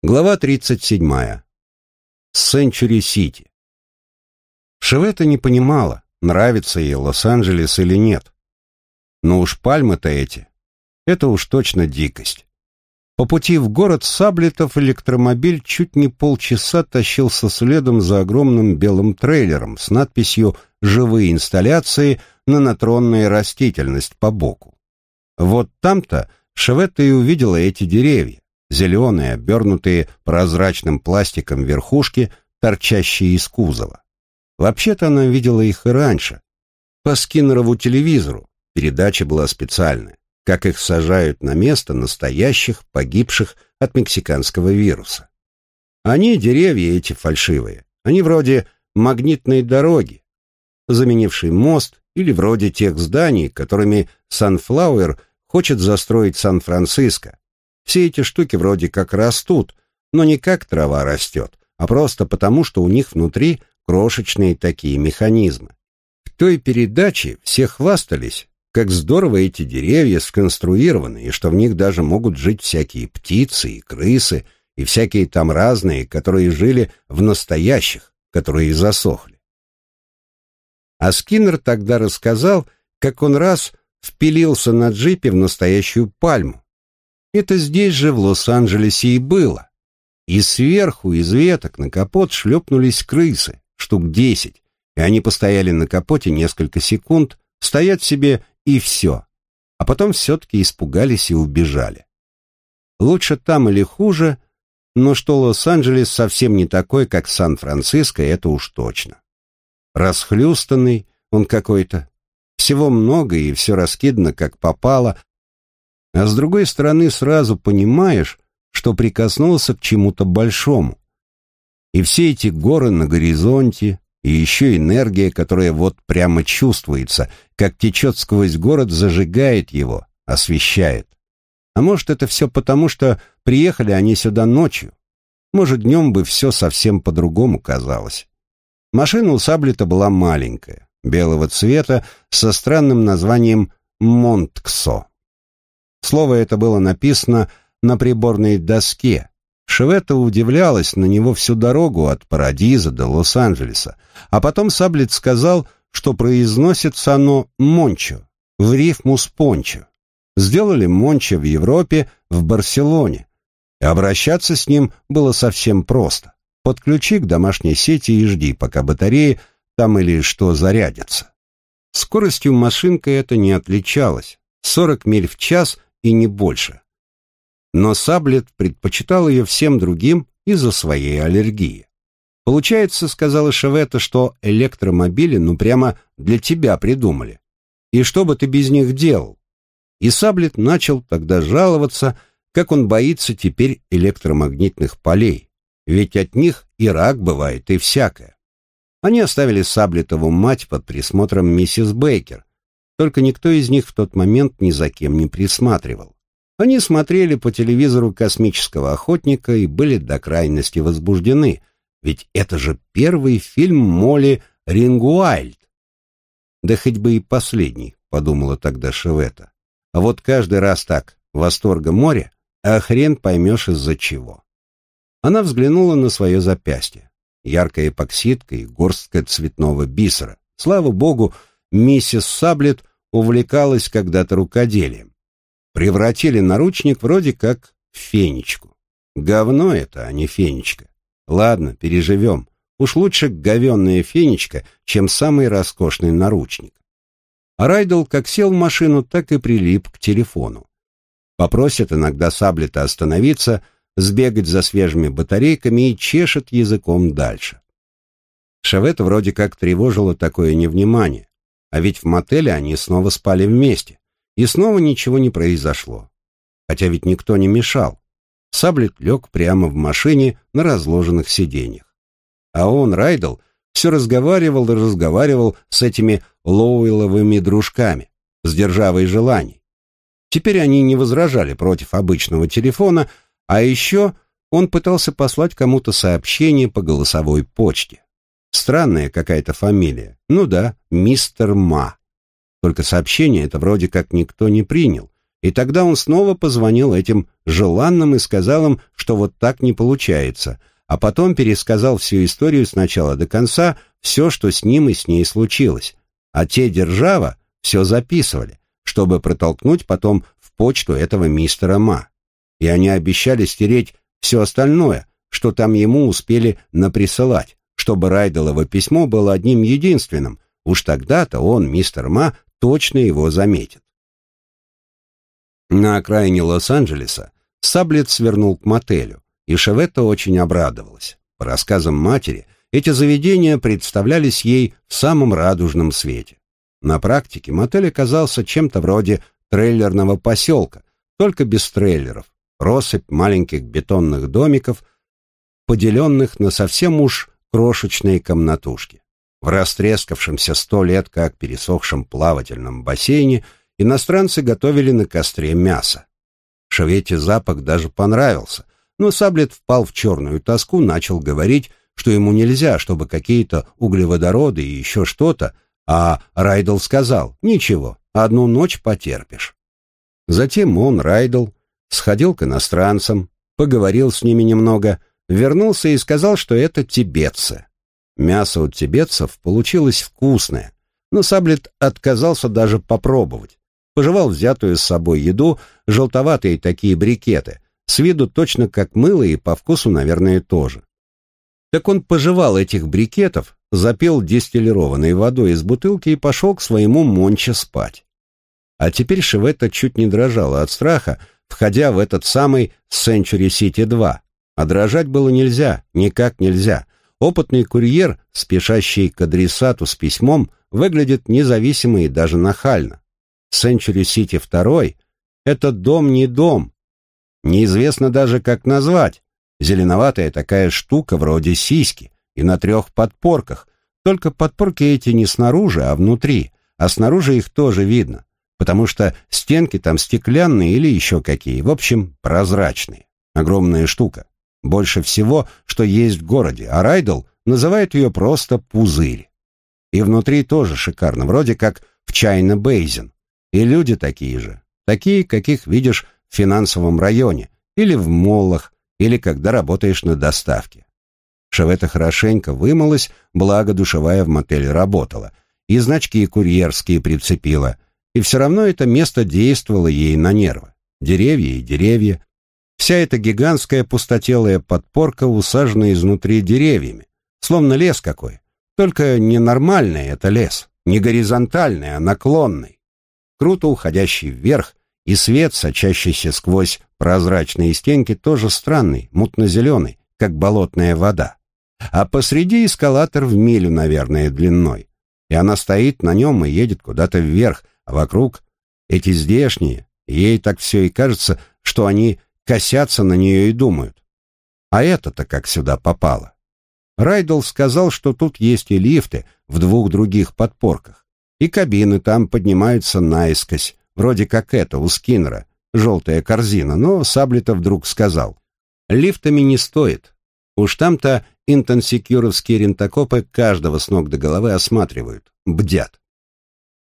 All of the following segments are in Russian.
Глава 37. Сенчури-Сити. Шевета не понимала, нравится ей Лос-Анджелес или нет. Но уж пальмы-то эти. Это уж точно дикость. По пути в город Саблетов электромобиль чуть не полчаса тащился следом за огромным белым трейлером с надписью «Живые инсталляции на натронная растительность по боку». Вот там-то Шевета и увидела эти деревья зеленые, обернутые прозрачным пластиком верхушки, торчащие из кузова. Вообще-то она видела их и раньше. По Скиннерову телевизору передача была специальная, как их сажают на место настоящих, погибших от мексиканского вируса. Они, деревья эти фальшивые, они вроде магнитной дороги, заменившей мост или вроде тех зданий, которыми Санфлауэр хочет застроить Сан-Франциско, все эти штуки вроде как растут, но не как трава растет, а просто потому, что у них внутри крошечные такие механизмы. В той передаче все хвастались, как здорово эти деревья сконструированы, и что в них даже могут жить всякие птицы и крысы, и всякие там разные, которые жили в настоящих, которые засохли. А Скиннер тогда рассказал, как он раз впилился на джипе в настоящую пальму, это здесь же, в Лос-Анджелесе, и было. И сверху, из веток, на капот шлепнулись крысы, штук десять, и они постояли на капоте несколько секунд, стоят себе и все. А потом все-таки испугались и убежали. Лучше там или хуже, но что Лос-Анджелес совсем не такой, как Сан-Франциско, это уж точно. Расхлюстанный он какой-то, всего много и все раскидано как попало, а с другой стороны сразу понимаешь, что прикоснулся к чему-то большому. И все эти горы на горизонте, и еще энергия, которая вот прямо чувствуется, как течет сквозь город, зажигает его, освещает. А может, это все потому, что приехали они сюда ночью. Может, днем бы все совсем по-другому казалось. Машина у Саблета была маленькая, белого цвета, со странным названием «Монтксо». Слово это было написано на приборной доске. Шевета удивлялась на него всю дорогу от Парадиза до Лос-Анджелеса, а потом Саблет сказал, что произносится оно «мончо», в рифму с «пончо». Сделали «мончо» в Европе, в Барселоне. И обращаться с ним было совсем просто. Подключи к домашней сети и жди, пока батареи там или что зарядятся. Скоростью машинка это не отличалась. 40 миль в час и не больше. Но Саблет предпочитал ее всем другим из-за своей аллергии. Получается, сказала Шевета, что электромобили ну прямо для тебя придумали. И что бы ты без них делал? И Саблет начал тогда жаловаться, как он боится теперь электромагнитных полей, ведь от них и рак бывает, и всякое. Они оставили Саблетову мать под присмотром миссис Бейкер, только никто из них в тот момент ни за кем не присматривал. Они смотрели по телевизору «Космического охотника» и были до крайности возбуждены, ведь это же первый фильм Молли Рингуайльд. Да хоть бы и последний, подумала тогда Шевета. А вот каждый раз так, восторга море, а хрен поймешь из-за чего. Она взглянула на свое запястье. Яркая эпоксидка и горстка цветного бисера. Слава богу, миссис Саблет увлекалась когда-то рукоделием. Превратили наручник вроде как в фенечку. Говно это, а не фенечка. Ладно, переживем. Уж лучше говенная фенечка, чем самый роскошный наручник. А Райдл как сел в машину, так и прилип к телефону. Попросит иногда Саблета остановиться, сбегать за свежими батарейками и чешет языком дальше. Шавет вроде как тревожило такое невнимание. А ведь в мотеле они снова спали вместе. И снова ничего не произошло. Хотя ведь никто не мешал. Саблет лег прямо в машине на разложенных сиденьях. А он, Райдл, все разговаривал и разговаривал с этими Лоуэлловыми дружками, с державой желаний. Теперь они не возражали против обычного телефона, а еще он пытался послать кому-то сообщение по голосовой почте. Странная какая-то фамилия. Ну да, мистер Ма. Только сообщение это вроде как никто не принял. И тогда он снова позвонил этим желанным и сказал им, что вот так не получается, а потом пересказал всю историю с начала до конца, все, что с ним и с ней случилось. А те держава все записывали, чтобы протолкнуть потом в почту этого мистера Ма. И они обещали стереть все остальное, что там ему успели наприсылать, чтобы Райделово письмо было одним единственным, уж тогда-то он, мистер Ма, точно его заметит. На окраине Лос-Анджелеса Саблет свернул к мотелю, и Шеветта очень обрадовалась. По рассказам матери, эти заведения представлялись ей в самом радужном свете. На практике мотель оказался чем-то вроде трейлерного поселка, только без трейлеров, россыпь маленьких бетонных домиков, поделенных на совсем уж крошечные комнатушки. В растрескавшемся сто лет как пересохшем плавательном бассейне иностранцы готовили на костре мясо. Шавете запах даже понравился, но Саблет впал в черную тоску, начал говорить, что ему нельзя, чтобы какие-то углеводороды и еще что-то, а Райдл сказал, ничего, одну ночь потерпишь. Затем он, Райдл, сходил к иностранцам, поговорил с ними немного, вернулся и сказал, что это тибетцы. Мясо у тибетцев получилось вкусное, но Саблет отказался даже попробовать. Пожевал взятую с собой еду, желтоватые такие брикеты, с виду точно как мыло и по вкусу, наверное, тоже. Так он пожевал этих брикетов, запил дистиллированной водой из бутылки и пошел к своему Монче спать. А теперь Шеветта чуть не дрожала от страха, входя в этот самый Century City 2. А дрожать было нельзя, никак нельзя. Опытный курьер, спешащий к адресату с письмом, выглядит независимо и даже нахально. City 2 — это дом не дом. Неизвестно даже, как назвать. Зеленоватая такая штука вроде сиськи и на трех подпорках. Только подпорки эти не снаружи, а внутри, а снаружи их тоже видно потому что стенки там стеклянные или еще какие, в общем, прозрачные. Огромная штука. Больше всего, что есть в городе, а Райдл называет ее просто пузырь. И внутри тоже шикарно, вроде как в Чайна Бейзен. И люди такие же, такие, каких видишь в финансовом районе, или в моллах, или когда работаешь на доставке. Шевета хорошенько вымылась, благо душевая в мотеле работала, и значки курьерские прицепила — и все равно это место действовало ей на нервы. Деревья и деревья. Вся эта гигантская пустотелая подпорка усажена изнутри деревьями, словно лес какой. Только не нормальный это лес, не горизонтальный, а наклонный. Круто уходящий вверх, и свет, сочащийся сквозь прозрачные стенки, тоже странный, мутно-зеленый, как болотная вода. А посреди эскалатор в милю, наверное, длиной. И она стоит на нем и едет куда-то вверх, а вокруг эти здешние, ей так все и кажется, что они косятся на нее и думают. А это-то как сюда попало? Райдл сказал, что тут есть и лифты в двух других подпорках, и кабины там поднимаются наискось, вроде как это у Скиннера, желтая корзина, но Саблета вдруг сказал, лифтами не стоит. Уж там-то интенсикюровские рентокопы каждого с ног до головы осматривают, бдят.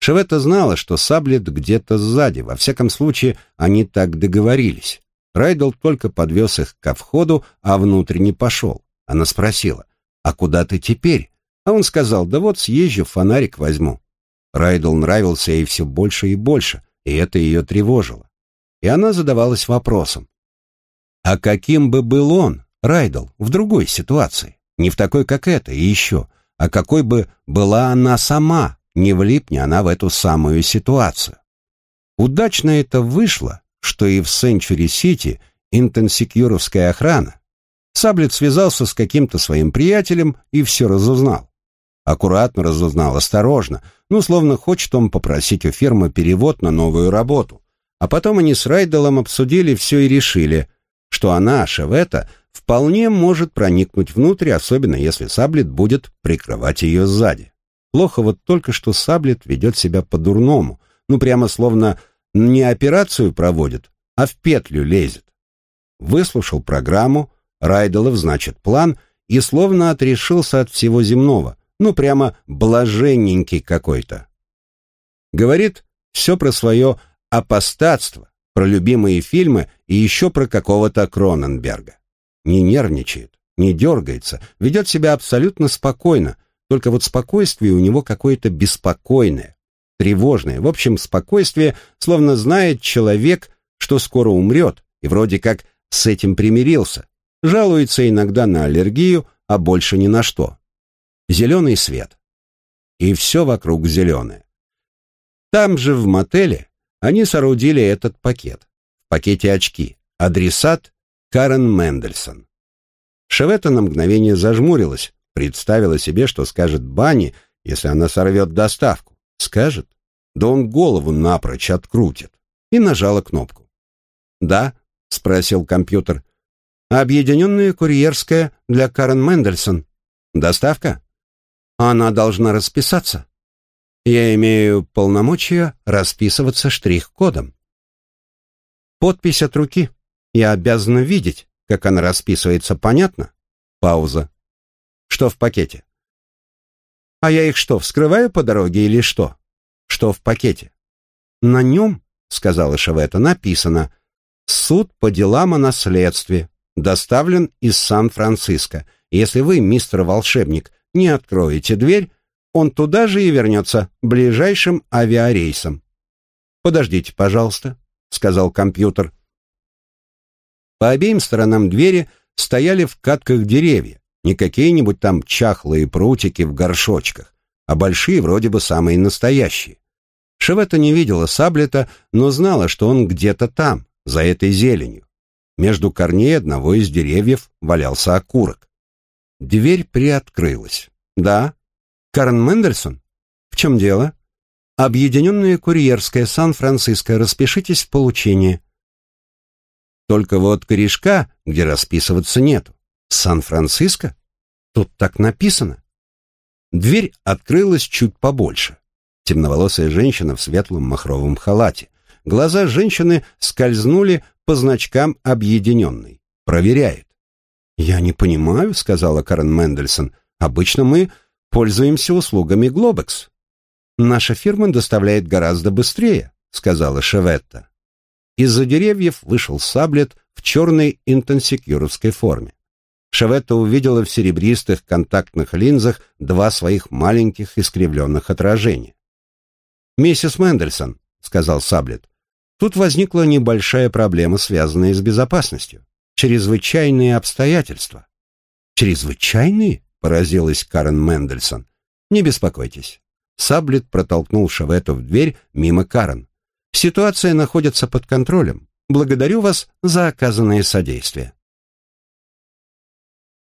Шеветта знала, что Саблет где-то сзади, во всяком случае, они так договорились. Райдл только подвез их ко входу, а внутрь не пошел. Она спросила, «А куда ты теперь?» А он сказал, «Да вот съезжу, фонарик возьму». Райдл нравился ей все больше и больше, и это ее тревожило. И она задавалась вопросом, а каким бы был он, Райдл, в другой ситуации? Не в такой, как эта, и еще, а какой бы была она сама, не влипни она в эту самую ситуацию. Удачно это вышло, что и в Сенчури-Сити интенсикюровская охрана. Саблет связался с каким-то своим приятелем и все разузнал. Аккуратно разузнал, осторожно, ну, словно хочет он попросить у фирмы перевод на новую работу. А потом они с Райделом обсудили все и решили, что она, Шевета, вполне может проникнуть внутрь, особенно если Саблет будет прикрывать ее сзади. Плохо вот только, что Саблет ведет себя по-дурному, ну прямо словно не операцию проводит, а в петлю лезет. Выслушал программу, Райделов, значит, план, и словно отрешился от всего земного, ну прямо блаженненький какой-то. Говорит все про свое апостатство, про любимые фильмы и еще про какого-то Кроненберга. Не нервничает, не дергается, ведет себя абсолютно спокойно, только вот спокойствие у него какое-то беспокойное, тревожное. В общем, спокойствие, словно знает человек, что скоро умрет, и вроде как с этим примирился. Жалуется иногда на аллергию, а больше ни на что. Зеленый свет. И все вокруг зеленое. Там же в мотеле они соорудили этот пакет. В пакете очки. Адресат Карен Мендельсон. Шевета на мгновение зажмурилась, представила себе, что скажет Бани, если она сорвет доставку. Скажет? Да он голову напрочь открутит. И нажала кнопку. «Да?» — спросил компьютер. «Объединенная курьерская для Карен Мендельсон. Доставка?» «Она должна расписаться». «Я имею полномочия расписываться штрих-кодом». «Подпись от руки. Я обязана видеть, как она расписывается, понятно?» Пауза. «Что в пакете?» «А я их что, вскрываю по дороге или что?» «Что в пакете?» «На нем, — сказала Шевета, — написано «Суд по делам о наследстве, доставлен из Сан-Франциско. Если вы, мистер волшебник, не откроете дверь, он туда же и вернется ближайшим авиарейсом». «Подождите, пожалуйста», — сказал компьютер. По обеим сторонам двери стояли в катках деревья, не какие-нибудь там чахлые прутики в горшочках, а большие вроде бы самые настоящие. Шевета не видела Саблета, но знала, что он где-то там, за этой зеленью. Между корней одного из деревьев валялся окурок. Дверь приоткрылась. «Да? Карен Мендельсон? В чем дело?» «Объединенная курьерская Сан-Франциско. Распишитесь в получении». Только вот корешка, где расписываться нету. Сан-Франциско? Тут так написано. Дверь открылась чуть побольше. Темноволосая женщина в светлом махровом халате. Глаза женщины скользнули по значкам объединенной. Проверяет. «Я не понимаю», — сказала Карен Мендельсон. «Обычно мы пользуемся услугами Глобекс». «Наша фирма доставляет гораздо быстрее», — сказала Шеветта. Из-за деревьев вышел Саблет в черной интенсикюровской форме. Шеветта увидела в серебристых контактных линзах два своих маленьких искривленных отражения. «Миссис Мендельсон», — сказал Саблет, — «тут возникла небольшая проблема, связанная с безопасностью. Чрезвычайные обстоятельства». «Чрезвычайные?» — поразилась Карен Мендельсон. «Не беспокойтесь». Саблет протолкнул Шаветту в дверь мимо Карен. «Ситуация находится под контролем. Благодарю вас за оказанное содействие».